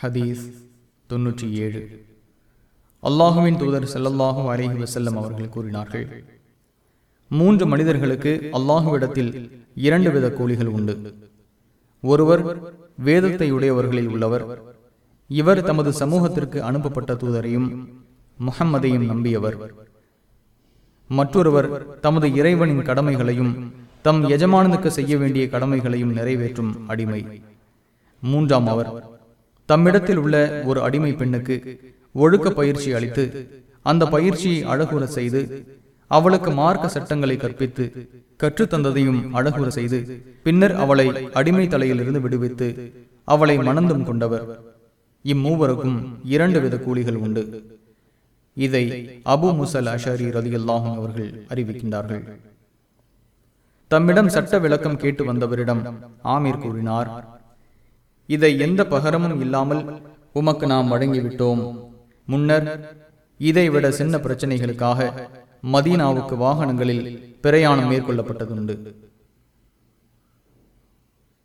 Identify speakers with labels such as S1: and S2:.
S1: ஹதீஸ் தொன்னூற்றி ஏழு. அல்லாஹுவின் தூதர் ஸல்லல்லாஹு அலைஹி வசல்லம் அவர்கள் கூறினார்கள் மூன்று மனிதர்களுக்கு அல்லாஹுவிடத்தில் இரண்டு வித கூலிகள் உண்டு. ஒருவர் வேதத்தை உடையவர்களில் உள்ளவர். இவர் தமது சமூகத்திற்கு அனுப்பப்பட்ட தூதரையும் முகம்மதையும் நம்பியவர். மற்றொருவர் தமது இறைவனின் கடமைகளையும் தம் எஜமானனுக்கு செய்ய வேண்டிய கடமைகளையும் நிறைவேற்றும் அடிமை. மூன்றாம் அவர் தம்மிடத்தில் உள்ள ஒரு அடிமை பெண்ணுக்கு ஒழுக்க பயிற்சி அளித்து அந்த பயிற்சியை அழகுற செய்து அவளுக்கு மார்க்க சட்டங்களை கற்பித்து கற்றுத்தந்ததையும் அழகுற செய்து பின்னர் அவளை அடிமை தலையிலிருந்து விடுவித்து அவளை மணந்தும் கொண்டவர். இம்மூவருக்கும் இரண்டு வித கூலிகள் உண்டு. இதை அபு முசல் அஷரி ரதியுல்லாஹும் அவர்கள் அறிவிக்கின்றார்கள். தம்மிடம் சட்ட விளக்கம் கேட்டு வந்தவரிடம் ஆமீர் கூறினார் இதை எந்த பகரமும் இல்லாமல் உமக்கு நாம் வழங்கிவிட்டோம். முன்னர் இதை விட சின்ன பிரச்சனைகளுக்காக மதீனாவுக்கு வாகனங்களில் பிரயாணம் மேற்கொள்ளப்பட்டதுண்டு.